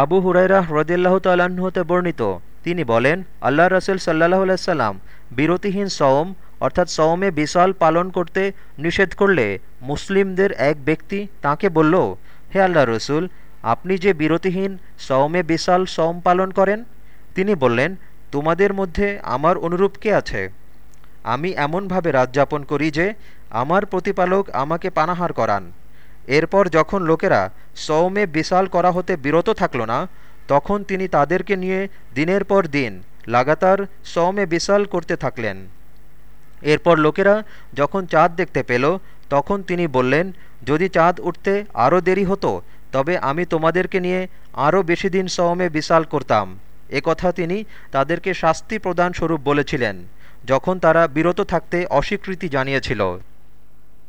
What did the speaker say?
আবু হুরাইরা হ্রদিল্লাহ তাল্লাহ্ন হতে বর্ণিত। তিনি বলেন আল্লাহ রসুল সাল্লাহ আলাইসাল্লাম বিরতিহীন সওম, অর্থাৎ সওমে বিশাল পালন করতে নিষেধ করলে মুসলিমদের এক ব্যক্তি তাকে বলল, হে আল্লাহ রসুল, আপনি যে বিরতিহীন সওমে বিশাল সওম পালন করেন? তিনি বললেন, তোমাদের মধ্যে আমার অনুরূপ কে আছে? আমি এমনভাবে রাত যাপন করি যে আমার প্রতিপালক আমাকে পানাহার করান। এরপর যখন লোকেরা সৌমে বিশাল করা হতে বিরত থাকল না, তখন তিনি তাদেরকে নিয়ে দিনের পর দিন লাগাতার সৌমে বিশাল করতে থাকলেন। এরপর লোকেরা যখন চাঁদ দেখতে পেল, তখন তিনি বললেন, যদি চাঁদ উঠতে আরও দেরি হতো, তবে আমি তোমাদেরকে নিয়ে আরও বেশি দিন সৌমে বিশাল করতাম। এ কথা তিনি তাদেরকে শাস্তি প্রদান স্বরূপ বলেছিলেন, যখন তারা বিরত থাকতে অস্বীকৃতি জানিয়েছিল।